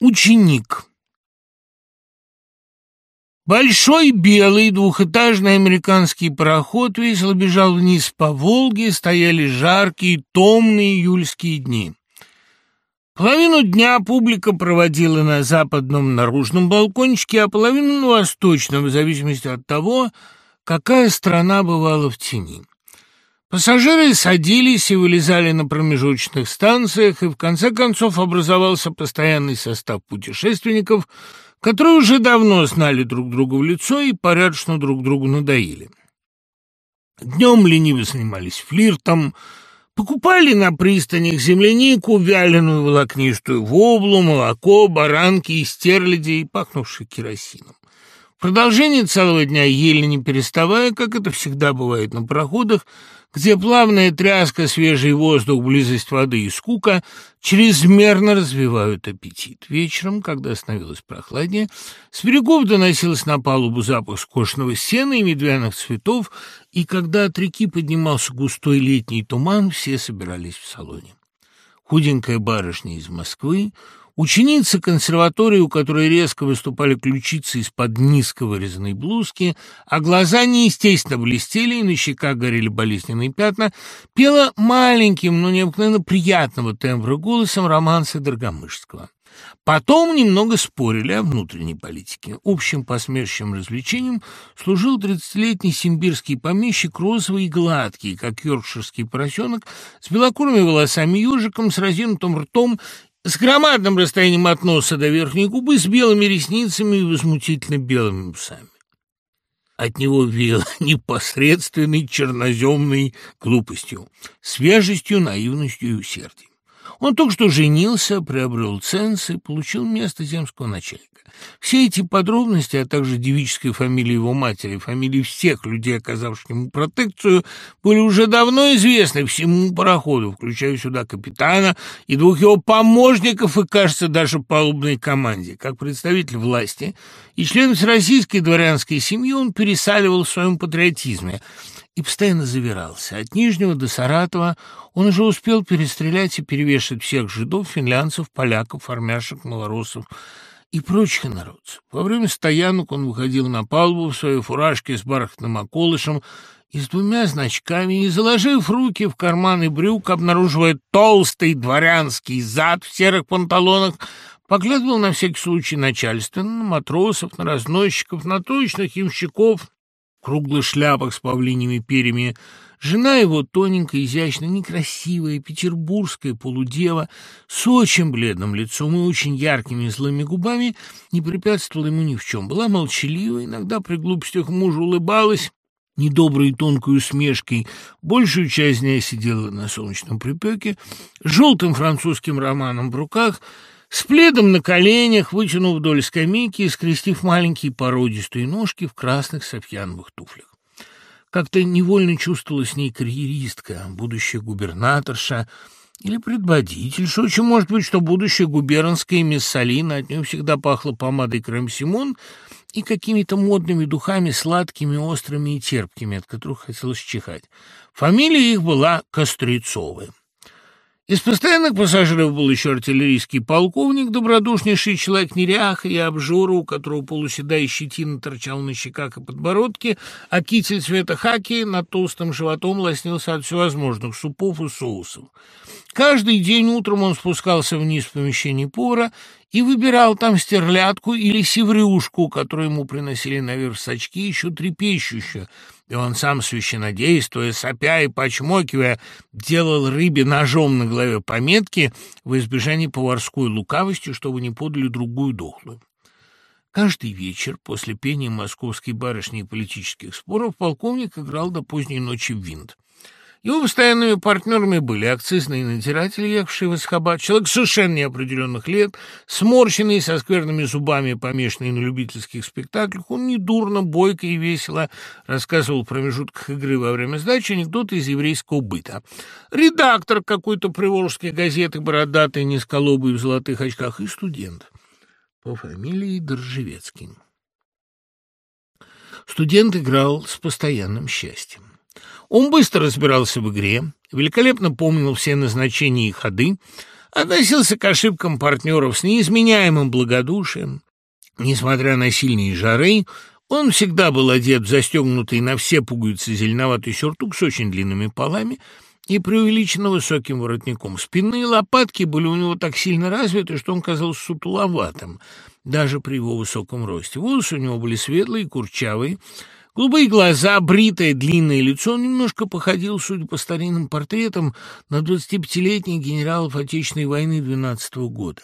Ученик. Большой белый двухэтажный американский пароход весело бежал вниз по Волге, стояли жаркие, томные июльские дни. Половину дня публика проводила на западном наружном балкончике, а половину на восточном, в зависимости от того, какая страна бывала в тени. Пассажиры садились и вылезали на промежуточных станциях, и в конце концов образовался постоянный состав путешественников, которые уже давно знали друг друга в лицо и порядочно друг другу надоели. Днем лениво занимались флиртом, покупали на пристанях землянику, вяленую волокнистую воблу, молоко, баранки и стерляди, пахнувшие керосином. Продолжение целого дня ели не переставая, как это всегда бывает на пароходах, где плавная тряска, свежий воздух, близость воды и скука чрезмерно развивают аппетит. Вечером, когда становилось прохладнее, с берегов доносился на палубу запах скошенного сена и медвяных цветов, и когда от реки поднимался густой летний туман, все собирались в салоне. Худенькая барышня из Москвы Ученицы консерватории, у которой резко выступали ключицы из-под низко вырезанной блузки, а глаза неестественно блестели, и на щеках горели болезненные пятна, пела маленьким, но необыкновенно приятного тембра голосом романсы Доргомышского. Потом немного спорили о внутренней политике. Общим посмешищем развлечением служил тридцатилетний симбирский помещик, розовый и гладкий, как йоркширский поросенок, с белокурыми волосами ежиком, с разинутым ртом с громадным расстоянием от носа до верхней губы, с белыми ресницами и возмутительно белыми усами. От него веяло непосредственной черноземной глупостью, свежестью, наивностью и усердием. Он только что женился, приобрел ценз и получил место земского начальника. Все эти подробности, а также девическая фамилия его матери, фамилии всех людей, оказавших ему протекцию, были уже давно известны всему пароходу, включая сюда капитана и двух его помощников и, кажется, даже палубной команде. Как представитель власти и член всероссийской дворянской семьи он пересаливал в своем патриотизме и постоянно завирался. От Нижнего до Саратова он уже успел перестрелять и перевешать всех жидов, финлянцев, поляков, армяшек, малоросов, и прочих инородцев. Во время стоянок он выходил на палубу в своей фуражке с бархатным околышем и с двумя значками, и, заложив руки в карманы брюк, обнаруживая толстый дворянский зад в серых панталонах, поглядывал на всякий случай начальственно на матросов, на разносчиков, на точных ямщиков в круглых шляпах с павлиними перьями, Жена его, тоненькая, изящная, некрасивая, петербургская полудева, с очень бледным лицом и очень яркими злыми губами, не препятствовала ему ни в чем. Была молчалива, иногда при глупостях мужа улыбалась, недоброй тонкой усмешкой. Большую часть дня сидела на солнечном припеке, желтым французским романом в руках, с пледом на коленях, вытянув вдоль скамейки и скрестив маленькие породистые ножки в красных софьяновых туфлях. Как-то невольно чувствовала с ней карьеристка, будущая губернаторша или предводительша. Очень может быть, что будущая губернская мисс Салина от нее всегда пахла помадой Крем-Симон и какими-то модными духами, сладкими, острыми и терпкими, от которых хотелось чихать. Фамилия их была Кострецовая. Из постоянных пассажиров был еще артиллерийский полковник, добродушнейший человек неряха и обжора, у которого полуседая щетина торчала на щеках и подбородке, а китель цвета хаки над толстым животом лоснился от всевозможных супов и соусов. Каждый день утром он спускался вниз в помещение повара и выбирал там стерлядку или севрюшку, которую ему приносили наверх сачки, еще трепещущую, и он сам, священодействуя, сопя и почмокивая, делал рыбе ножом на голове пометки в избежании поварской лукавости, чтобы не подали другую дохлую. Каждый вечер после пения московской барышни и политических споров полковник играл до поздней ночи в винт. Его постоянными партнерами были акцизные надзиратели, ехавшие в Асхабад, человек совершенно неопределенных лет, сморщенный, со скверными зубами, помешанный на любительских спектаклях. Он недурно, бойко и весело рассказывал в промежутках игры во время сдачи анекдоты из еврейского быта. Редактор какой-то приволжской газеты, бородатый, низколобый в золотых очках, и студент по фамилии Држевецкий. Студент играл с постоянным счастьем. Он быстро разбирался в игре, великолепно помнил все назначения и ходы, относился к ошибкам партнеров с неизменяемым благодушием. Несмотря на сильные жары, он всегда был одет в застегнутый на все пуговицы зеленоватый сюртук с очень длинными полами и преувеличенно высоким воротником. Спинные лопатки были у него так сильно развиты, что он казался сутуловатым, даже при его высоком росте. Волосы у него были светлые, курчавые, Голубые глаза, бритое длинное лицо, он немножко походил, судя по старинным портретам, на 25-летних генералов Отечественной войны 12 -го года.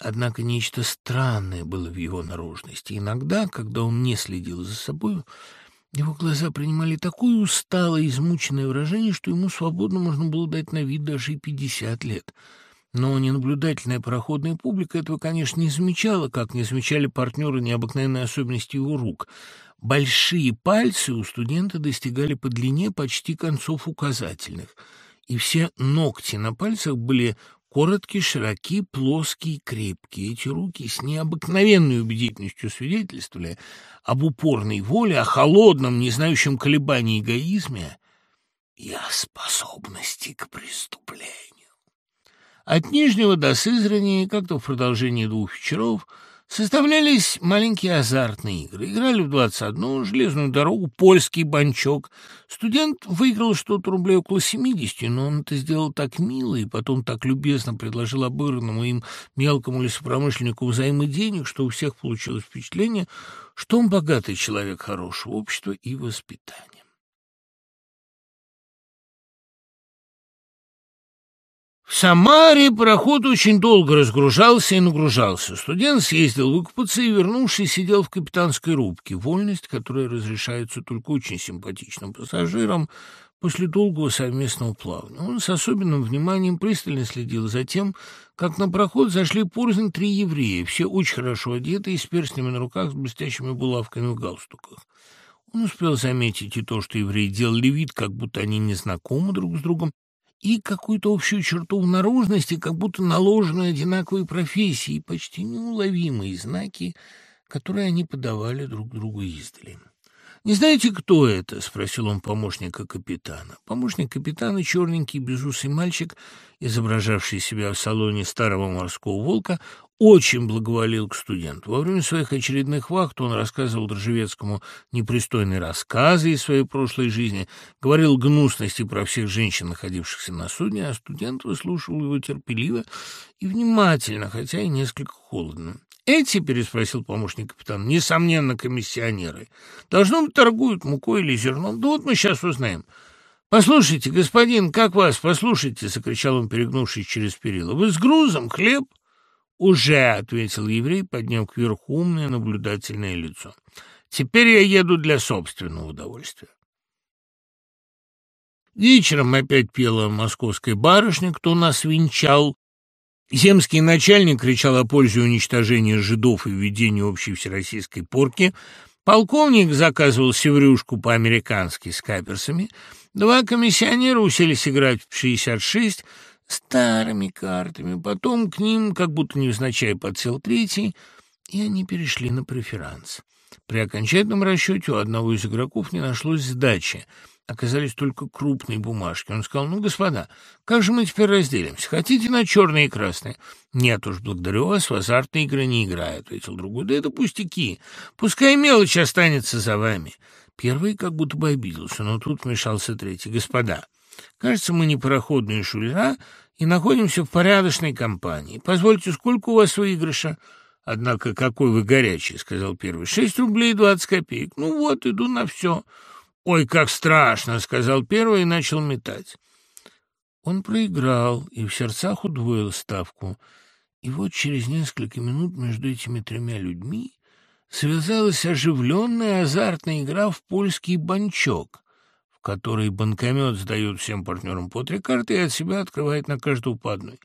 Однако нечто странное было в его наружности. Иногда, когда он не следил за собой, его глаза принимали такое усталое, измученное выражение, что ему свободно можно было дать на вид даже и 50 лет. Но ненаблюдательная пароходная публика этого, конечно, не замечала, как не замечали партнеры необыкновенной особенности его рук — Большие пальцы у студента достигали по длине почти концов указательных, и все ногти на пальцах были короткие, широкие, плоские, крепкие. Эти руки с необыкновенной убедительностью свидетельствовали об упорной воле, о холодном, не знающем колебаний эгоизме и о способности к преступлению. От Нижнего до Сызрани, как-то в продолжении двух вечеров, Составлялись маленькие азартные игры. Играли в двадцать одну железную дорогу, польский банчок. Студент выиграл что-то рублей около семидесяти, но он это сделал так мило и потом так любезно предложил обыгранному им мелкому лесопромышленнику взаймы денег, что у всех получилось впечатление, что он богатый человек хорошего общества и воспитания. В Самаре пароход очень долго разгружался и нагружался. Студент съездил выкупаться и, вернувшись, сидел в капитанской рубке. Вольность, которая разрешается только очень симпатичным пассажирам после долгого совместного плавания. Он с особенным вниманием пристально следил за тем, как на проход зашли порознь три еврея, все очень хорошо одеты и с перстнями на руках, с блестящими булавками в галстуках. Он успел заметить и то, что евреи делали вид, как будто они не знакомы друг с другом, и какую-то общую черту в наружности, как будто наложены одинаковые профессии, почти неуловимые знаки, которые они подавали друг другу издали. «Не знаете, кто это?» — спросил он помощника капитана. Помощник капитана, черненький, безусый мальчик, изображавший себя в салоне старого морского волка, очень благоволил к студенту. Во время своих очередных вахт он рассказывал Дрожжевецкому непристойные рассказы из своей прошлой жизни, говорил гнусности про всех женщин, находившихся на судне, а студент выслушивал его терпеливо и внимательно, хотя и несколько холодно. «Эти?» — переспросил помощник капитана. «Несомненно, комиссионеры. Должно быть, торгуют мукой или зерном. Да вот мы сейчас узнаем». «Послушайте, господин, как вас? Послушайте!» — закричал он, перегнувшись через перила. «Вы с грузом? Хлеб?» «Уже», — ответил еврей, подняв кверху умное наблюдательное лицо. «Теперь я еду для собственного удовольствия». Вечером опять пела московская барышня, кто нас венчал. Земский начальник кричал о пользе уничтожения жидов и введения общей всероссийской порки. Полковник заказывал севрюшку по-американски с каперсами. Два комиссионера уселись играть в 66 старыми картами. Потом к ним, как будто невзначай, подсел третий, и они перешли на преферанс. При окончательном расчете у одного из игроков не нашлось сдачи. Оказались только крупные бумажки. Он сказал, ну, господа, как же мы теперь разделимся? Хотите на черные и красные? Нет уж, благодарю вас, в азартные игры не играю, ответил другой. Да это пустяки. Пускай мелочь останется за вами. Первый как будто бы обиделся, но тут вмешался третий. Господа, Кажется, мы не пароходные шулера и находимся в порядочной компании. Позвольте, сколько у вас выигрыша? Однако какой вы горячий, сказал первый. Шесть рублей двадцать копеек. Ну вот, иду на все. Ой, как страшно, сказал первый и начал метать. Он проиграл и в сердцах удвоил ставку. И вот через несколько минут между этими тремя людьми связалась оживленная азартная игра в польский банчок который банкомет сдает всем партнерам по три карты и от себя открывает на каждую по одной.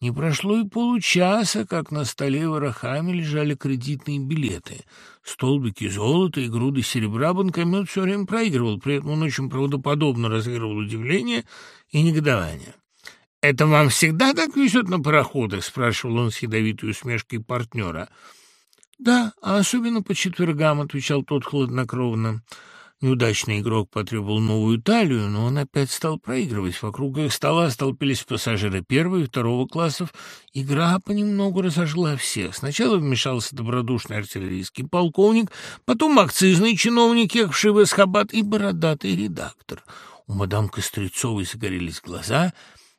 Не прошло и получаса, как на столе ворохами лежали кредитные билеты. Столбики золота и груды серебра банкомет все время проигрывал, при этом он очень правдоподобно разыгрывал удивление и негодование. «Это вам всегда так везет на пароходах?» — спрашивал он с ядовитой усмешкой партнера. «Да, а особенно по четвергам», — отвечал тот хладнокровно. Неудачный игрок потребовал новую талию, но он опять стал проигрывать. Вокруг их стола столпились пассажиры первого и второго классов. Игра понемногу разожгла всех. Сначала вмешался добродушный артиллерийский полковник, потом акцизный чиновник, ехавший в Эсхабад, и бородатый редактор. У мадам Кострецовой загорелись глаза,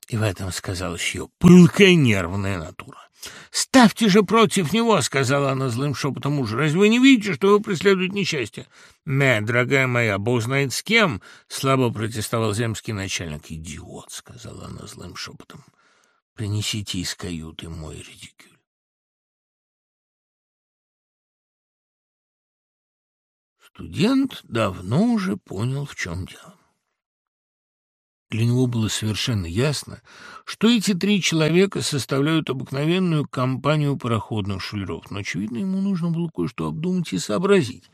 и в этом сказалась ее пылкая нервная натура. «Ставьте же против него!» — сказала она злым шепотом мужа. «Разве вы не видите, что его преследует несчастье?» «Мэ, дорогая моя, бог знает с кем!» — слабо протестовал земский начальник. «Идиот!» — сказала она злым шепотом. «Принесите из каюты мой редикюль». Студент давно уже понял, в чем дело. Для него было совершенно ясно, что эти три человека составляют обыкновенную компанию пароходных шулеров, но, очевидно, ему нужно было кое-что обдумать и сообразить.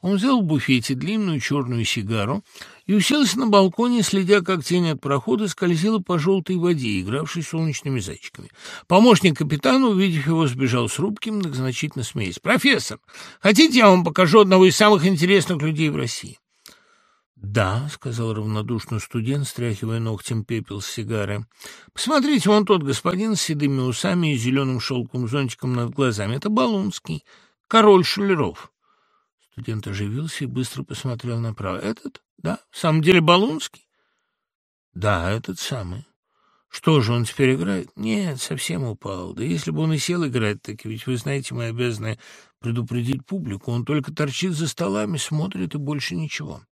Он взял в буфете длинную черную сигару и уселся на балконе, следя, как тень от парохода скользила по желтой воде, игравшей солнечными зайчиками. Помощник капитана, увидев его, сбежал с рубки, многозначительно смеясь. «Профессор, хотите, я вам покажу одного из самых интересных людей в России?» «Да», — сказал равнодушно студент, стряхивая ногтем пепел с сигары. «Посмотрите, вон тот господин с седыми усами и зеленым шелковым зонтиком над глазами. Это Балунский, король шулеров». Студент оживился и быстро посмотрел направо. «Этот? Да, в самом деле Балунский?» «Да, этот самый». «Что же, он теперь играет?» «Нет, совсем упал. Да если бы он и сел играть, так ведь вы знаете, мы обязаны предупредить публику. Он только торчит за столами, смотрит и больше ничего».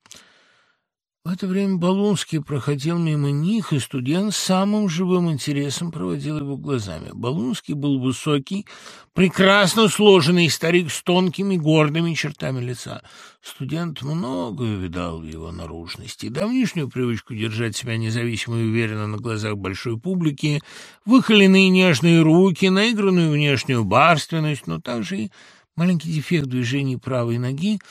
В это время Балунский проходил мимо них, и студент с самым живым интересом проводил его глазами. Балунский был высокий, прекрасно сложенный старик с тонкими гордыми чертами лица. Студент многое видал в его наружности. Давнишнюю привычку держать себя независимо и уверенно на глазах большой публики, выхоленные нежные руки, наигранную внешнюю барственность, но также и маленький дефект движений правой ноги —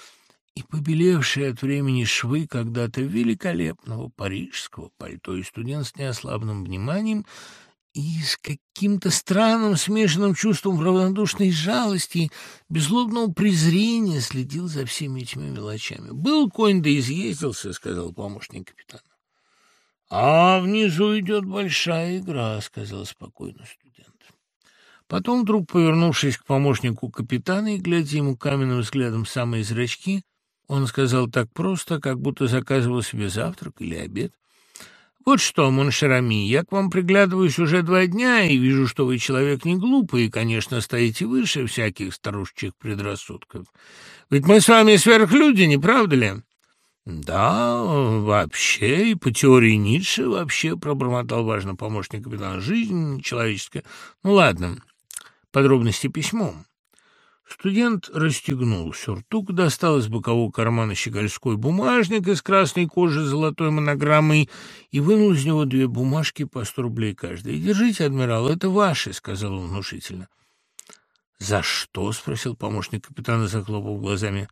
и побелевшие от времени швы когда-то великолепного парижского пальто, и студент с неослабным вниманием и с каким-то странным смешанным чувством равнодушной жалости, безлобного презрения следил за всеми этими мелочами. «Был конь, да изъездился», — сказал помощник капитана. «А внизу идет большая игра», — сказал спокойно студент. Потом, вдруг повернувшись к помощнику капитана и глядя ему каменным взглядом в самые зрачки, он сказал так просто, как будто заказывал себе завтрак или обед. «Вот что, Моншерами, я к вам приглядываюсь уже два дня и вижу, что вы человек не глупый и, конечно, стоите выше всяких старушечьих предрассудков. Ведь мы с вами сверхлюди, не правда ли?» «Да, вообще, и по теории Ницше вообще», — пробормотал важно помощник капитана, — «жизнь человеческая. Ну, ладно, подробности письмом». Студент расстегнул сюртук, достал из бокового кармана щегольской бумажник из красной кожи с золотой монограммой и вынул из него две бумажки по сто рублей каждая. «Держите, адмирал, это ваши», — сказал он внушительно. «За что?» — спросил помощник капитана, захлопав глазами.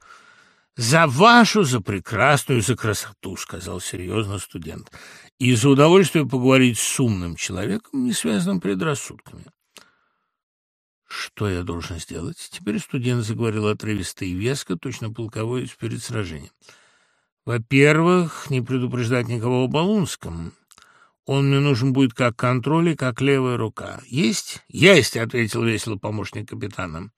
«За вашу, за прекрасную, за красоту», — сказал серьезно студент. «И за удовольствие поговорить с умным человеком, не связанным предрассудками». Что я должен сделать? Теперь студент заговорил отрывисто и веско, точно полковой перед сражением. Во-первых, не предупреждать никого о Балунском. Он мне нужен будет как контроль и как левая рука. Есть? Есть, ответил весело помощник капитана.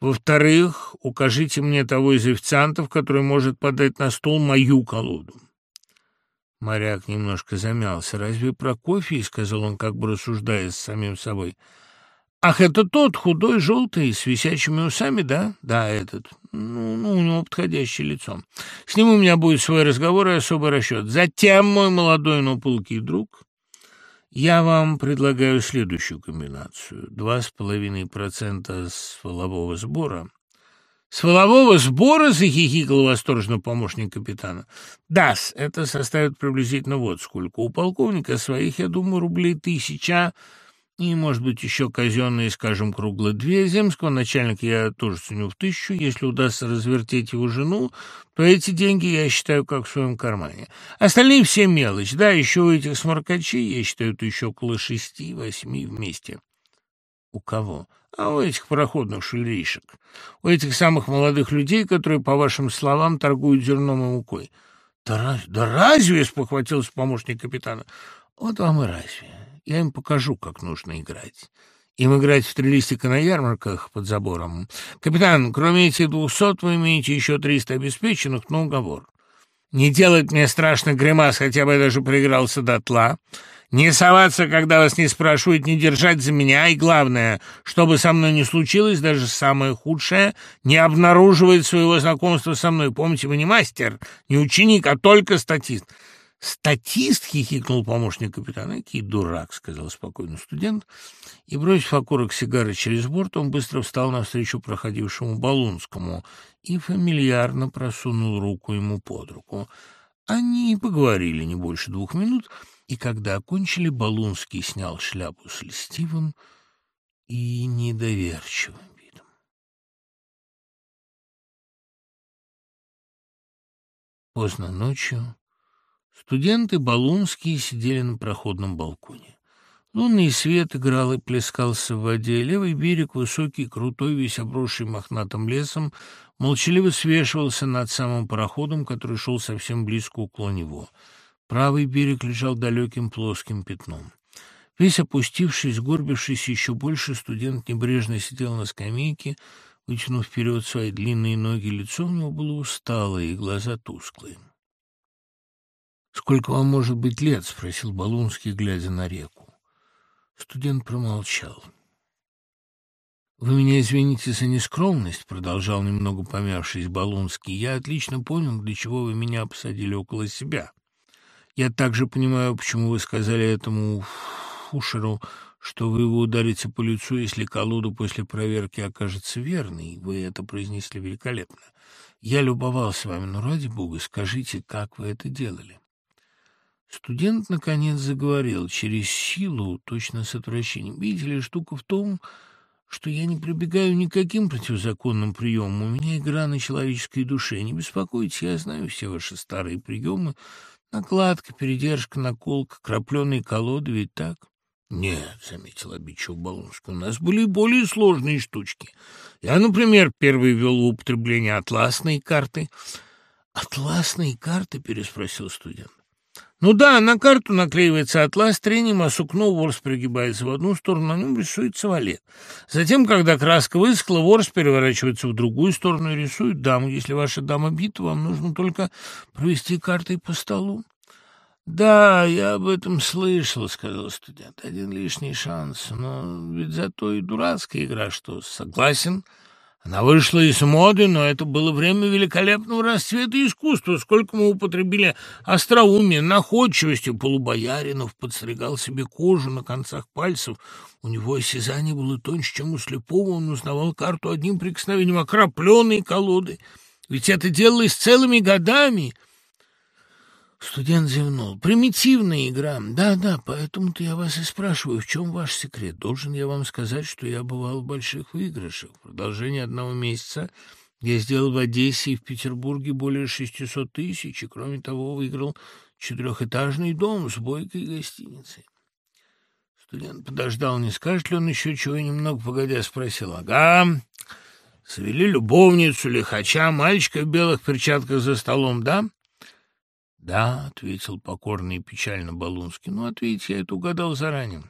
Во-вторых, укажите мне того из официантов, который может подать на стол мою колоду. Моряк немножко замялся. «Разве про кофе?» — сказал он, как бы рассуждая с самим собой — «Ах, это тот, худой, желтый, с висячими усами, да?» «Да, этот. Ну, ну, у него подходящее лицо. С ним у меня будет свой разговор и особый расчет. Затем, мой молодой, но пылкий друг, я вам предлагаю следующую комбинацию. Два с половиной процента с волового сбора». «С волового сбора?» — захихикал восторженно помощник капитана. да это составит приблизительно вот сколько. У полковника своих, я думаю, рублей тысяча и, может быть, еще казенные, скажем, кругло две. Земского начальника я тоже ценю в тысячу. Если удастся развертеть его жену, то эти деньги я считаю как в своем кармане. Остальные все мелочь. Да, еще у этих сморкачей я считаю, это еще около шести-восьми вместе. У кого? А у этих пароходных шульришек. У этих самых молодых людей, которые, по вашим словам, торгуют зерном и мукой. Да, раз, да разве, — спохватился помощник капитана. Вот вам и разве. Я им покажу, как нужно играть. Им играть в трилистика на ярмарках под забором. Капитан, кроме этих двухсот, вы имеете еще триста обеспеченных, но уговор. Не делать мне страшно гримас, хотя бы я даже проигрался дотла. Не соваться, когда вас не спрашивают, не держать за меня, и главное, что бы со мной ни случилось, даже самое худшее, не обнаруживает своего знакомства со мной. Помните, вы не мастер, не ученик, а только статист. «Статист?» — хихикнул помощник капитана. «Какий дурак!» — сказал спокойно студент. И, бросив окурок сигары через борт, он быстро встал навстречу проходившему Балунскому и фамильярно просунул руку ему под руку. Они поговорили не больше двух минут, и когда окончили, Балунский снял шляпу с льстивым и недоверчивым видом. Поздно ночью Студенты Балунские сидели на проходном балконе. Лунный свет играл и плескался в воде. Левый берег, высокий, крутой, весь обросший мохнатым лесом, молчаливо свешивался над самым пароходом, который шел совсем близко около него. Правый берег лежал далеким плоским пятном. Весь опустившись, горбившись еще больше, студент небрежно сидел на скамейке, вытянув вперед свои длинные ноги. Лицо у него было усталое и глаза тусклые. «Сколько вам может быть лет?» — спросил Балунский, глядя на реку. Студент промолчал. «Вы меня извините за нескромность», — продолжал немного помявшись Балунский. «Я отлично понял, для чего вы меня посадили около себя. Я также понимаю, почему вы сказали этому Фушеру, что вы его ударите по лицу, если колода после проверки окажется верной. Вы это произнесли великолепно. Я любовался вами, но ради бога, скажите, как вы это делали?» Студент, наконец, заговорил через силу, точно с отвращением. «Видите ли, штука в том, что я не прибегаю никаким противозаконным приемам. У меня игра на человеческой душе. Не беспокойтесь, я знаю все ваши старые приемы. Накладка, передержка, наколка, крапленые колоды, ведь так?» «Нет», — заметил обидчив Балунский, — «у нас были более сложные штучки. Я, например, первый ввел в употребление атласные карты». «Атласные карты?» — переспросил студент. Ну да, на карту наклеивается атлас, трением, а сукно ворс пригибается в одну сторону, на нем рисуется валет. Затем, когда краска высохла, ворс переворачивается в другую сторону и рисует даму. Если ваша дама бита, вам нужно только провести картой по столу. «Да, я об этом слышал», — сказал студент. «Один лишний шанс, но ведь зато и дурацкая игра, что согласен». Она вышла из моды, но это было время великолепного расцвета искусства. Сколько мы употребили остроумия, находчивости. Полубояринов подстригал себе кожу на концах пальцев. У него осязание было тоньше, чем у слепого. Он узнавал карту одним прикосновением, окропленные колоды. Ведь это делалось целыми годами. Студент зевнул. «Примитивная игра. Да-да, поэтому-то я вас и спрашиваю, в чем ваш секрет? Должен я вам сказать, что я бывал в больших выигрышах. В продолжении одного месяца я сделал в Одессе и в Петербурге более шестисот тысяч, и, кроме того, выиграл четырехэтажный дом с бойкой гостиницей». Студент подождал, не скажет ли он еще чего, немного погодя спросил. «Ага, свели любовницу, лихача, мальчика в белых перчатках за столом, да?» «Да», — ответил покорный и печально Балунский, — «ну, ответьте, я это угадал заранее».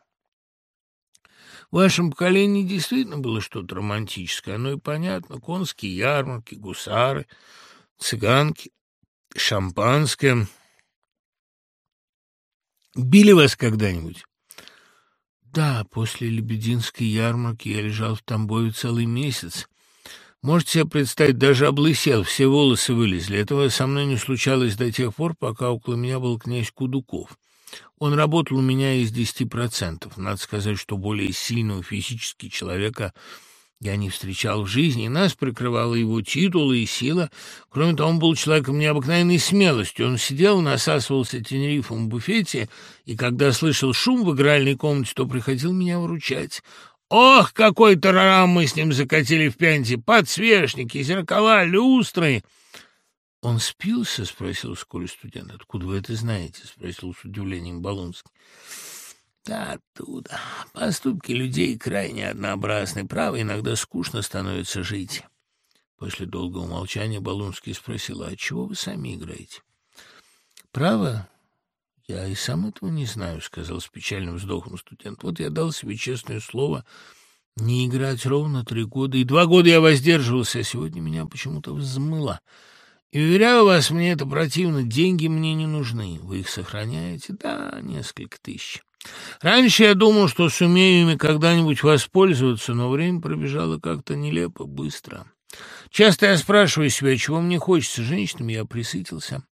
В вашем поколении действительно было что-то романтическое, оно и понятно. Конские ярмарки, гусары, цыганки, шампанское. Били вас когда-нибудь? Да, после Лебединской ярмарки я лежал в Тамбове целый месяц. Можете себе представить, даже облысел, все волосы вылезли. Этого со мной не случалось до тех пор, пока около меня был князь Кудуков. Он работал у меня из десяти процентов. Надо сказать, что более сильного физически человека я не встречал в жизни, нас прикрывала его титулы и сила. Кроме того, он был человеком необыкновенной смелости. Он сидел, насасывался тенерифом в буфете, и когда слышал шум в игральной комнате, то приходил меня выручать. Ох, какой тарарам мы с ним закатили в пенте! Подсвечники, зеркала, люстры!» «Он спился?» — спросил вскоре студент. «Откуда вы это знаете?» — спросил с удивлением Болонский. Да, оттуда. Поступки людей крайне однообразны. Право, иногда скучно становится жить. После долгого молчания Балунский спросил, а чего вы сами играете? Право, я и сам этого не знаю, сказал с печальным вздохом студент. Вот я дал себе честное слово не играть ровно три года, и два года я воздерживался, а сегодня меня почему-то взмыло. И, уверяю вас, мне это противно, деньги мне не нужны. Вы их сохраняете? Да, несколько тысяч. Раньше я думал, что сумею ими когда-нибудь воспользоваться, но время пробежало как-то нелепо, быстро. Часто я спрашиваю себя, чего мне хочется. Женщинами я присытился.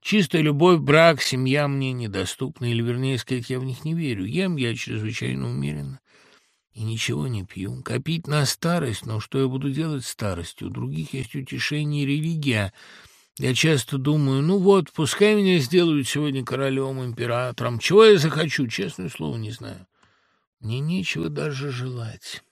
Чистая любовь, брак, семья мне недоступны, или, вернее сказать, я в них не верю. Ем я чрезвычайно умеренно и ничего не пью. Копить на старость, но что я буду делать старостью? У других есть утешение и религия — я часто думаю, ну вот, пускай меня сделают сегодня королем, императором. Чего я захочу, честное слово, не знаю. Мне нечего даже желать.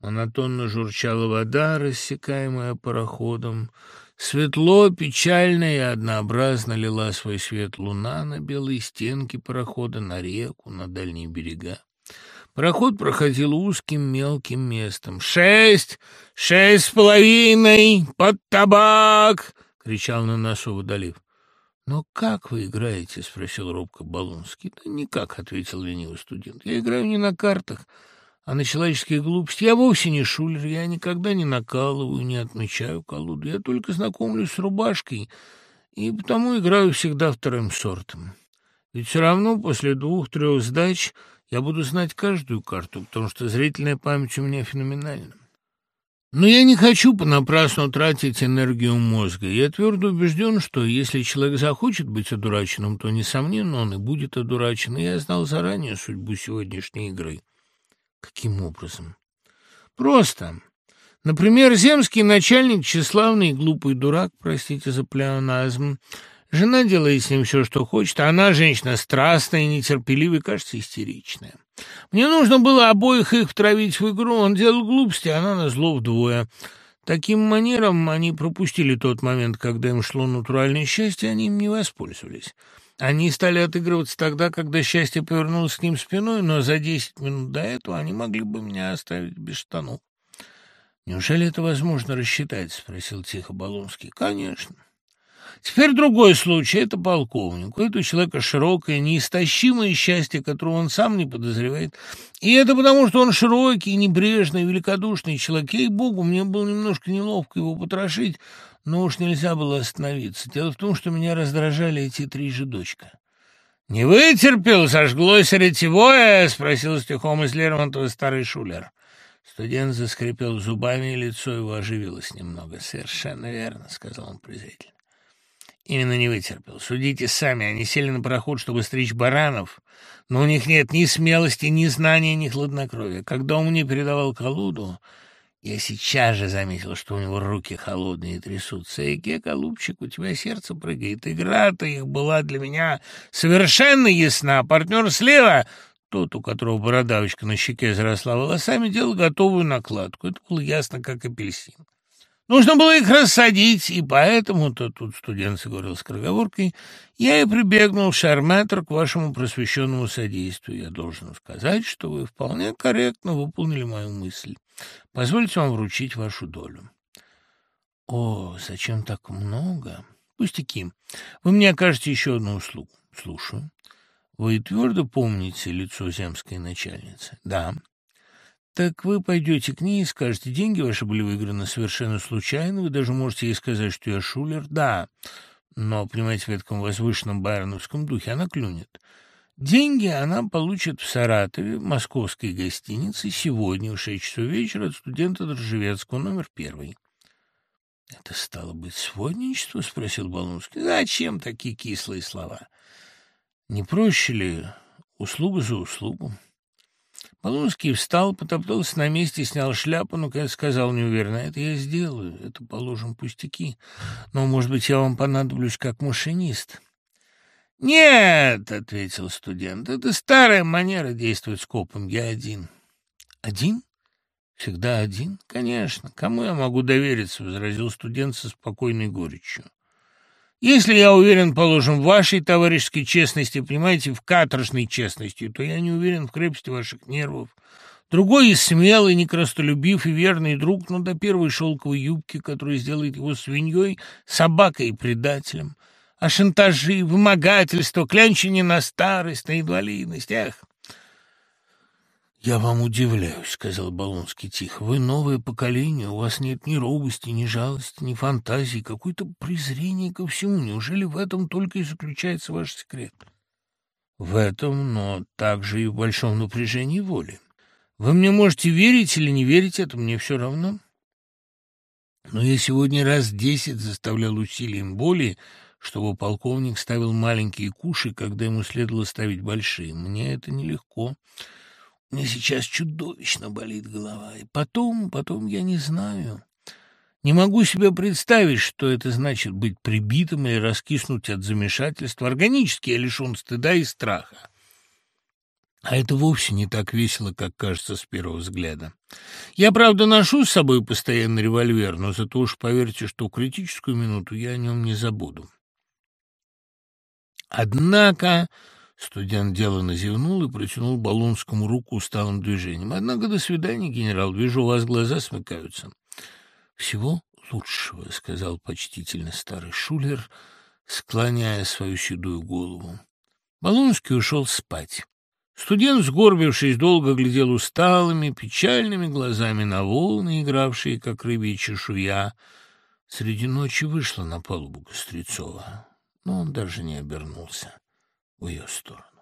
Монотонно журчала вода, рассекаемая пароходом. Светло, печально и однообразно лила свой свет луна на белые стенки парохода, на реку, на дальние берега. Пароход проходил узким мелким местом. «Шесть! Шесть с половиной! Под табак!» — кричал на носу Водолив. «Но как вы играете?» — спросил робко Балунский. «Да никак», — ответил ленивый студент. «Я играю не на картах, а на человеческие глупости. Я вовсе не шулер, я никогда не накалываю, не отмечаю колоду. Я только знакомлюсь с рубашкой, и потому играю всегда вторым сортом. Ведь все равно после двух-трех сдач я буду знать каждую карту, потому что зрительная память у меня феноменальна. Но я не хочу понапрасну тратить энергию мозга. Я твердо убежден, что если человек захочет быть одураченным, то, несомненно, он и будет одурачен. И я знал заранее судьбу сегодняшней игры. Каким образом? Просто. Например, земский начальник, тщеславный и глупый дурак, простите за плеоназм, Жена делает с ним все, что хочет, а она женщина страстная, нетерпеливая, кажется, истеричная. Мне нужно было обоих их втравить в игру, он делал глупости, а она на зло вдвое. Таким манером они пропустили тот момент, когда им шло натуральное счастье, они им не воспользовались. Они стали отыгрываться тогда, когда счастье повернулось к ним спиной, но за десять минут до этого они могли бы меня оставить без штанов. «Неужели это возможно рассчитать?» — спросил тихо Болонский. «Конечно. Теперь другой случай. Это полковник. У этого человека широкое, неистощимое счастье, которого он сам не подозревает. И это потому, что он широкий, небрежный, великодушный человек. Ей-богу, мне было немножко неловко его потрошить, но уж нельзя было остановиться. Дело в том, что меня раздражали эти три же дочка. «Не вытерпел, сожглось ретевое?» — спросил стихом из Лермонтова старый шулер. Студент заскрипел зубами, и лицо его оживилось немного. «Совершенно верно», — сказал он презрительно. Именно не вытерпел. Судите сами, они сели на пароход, чтобы стричь баранов, но у них нет ни смелости, ни знания, ни хладнокровия. Когда он мне передавал колоду, я сейчас же заметил, что у него руки холодные и трясутся. Эге, голубчик, у тебя сердце прыгает. Игра-то их была для меня совершенно ясна. Партнер слева тот, у которого бородавочка на щеке заросла волосами, делал готовую накладку. Это было ясно, как апельсин. Нужно было их рассадить, и поэтому-то тут студент заговорил с скороговоркой, я и прибегнул, шарметр, к вашему просвещенному содействию. Я должен сказать, что вы вполне корректно выполнили мою мысль. Позвольте вам вручить вашу долю. О, зачем так много? Пустяки. Вы мне окажете еще одну услугу. Слушаю. Вы твердо помните лицо земской начальницы? Да. Так вы пойдете к ней и скажете, деньги ваши были выиграны совершенно случайно, вы даже можете ей сказать, что я шулер, да, но, понимаете, в этом возвышенном байроновском духе она клюнет. Деньги она получит в Саратове, в московской гостинице, сегодня в шесть часов вечера от студента Дрожжевецкого, номер первый. — Это стало быть сводничество? — спросил Балунский. — Зачем такие кислые слова? Не проще ли услуга за услугу? Полунский встал, потоптался на месте, снял шляпу, но, конечно, сказал неуверенно, «Это я сделаю, это, положим, пустяки, но, может быть, я вам понадоблюсь как машинист». «Нет», — ответил студент, — «это старая манера действовать с копом, я один». «Один? Всегда один? Конечно. Кому я могу довериться?» — возразил студент со спокойной горечью. Если я уверен, положим, в вашей товарищеской честности, понимаете, в каторжной честности, то я не уверен в крепости ваших нервов. Другой и смелый, некрастолюбив и верный друг, но до первой шелковой юбки, которая сделает его свиньей, собакой и предателем. А шантажи, вымогательство, клянчение на старость, на инвалидность, эх... «Я вам удивляюсь», — сказал Болонский тихо. «Вы новое поколение, у вас нет ни робости, ни жалости, ни фантазии, какое-то презрение ко всему. Неужели в этом только и заключается ваш секрет?» «В этом, но также и в большом напряжении воли. Вы мне можете верить или не верить, это мне все равно. Но я сегодня раз десять заставлял усилием боли, чтобы полковник ставил маленькие куши, когда ему следовало ставить большие. Мне это нелегко. Мне сейчас чудовищно болит голова. И потом, потом я не знаю. Не могу себе представить, что это значит быть прибитым или раскиснуть от замешательства. Органически я лишен стыда и страха. А это вовсе не так весело, как кажется с первого взгляда. Я, правда, ношу с собой постоянно револьвер, но зато уж поверьте, что критическую минуту я о нем не забуду. Однако студент деланно зевнул и протянул Балунскому руку усталым движением. Однако до свидания, генерал, вижу, у вас глаза смыкаются. Всего лучшего, — сказал почтительно старый шулер, склоняя свою седую голову. Балунский ушел спать. Студент, сгорбившись, долго глядел усталыми, печальными глазами на волны, игравшие, как рыбья чешуя. Среди ночи вышла на палубу Кострецова, но он даже не обернулся в ее сторону.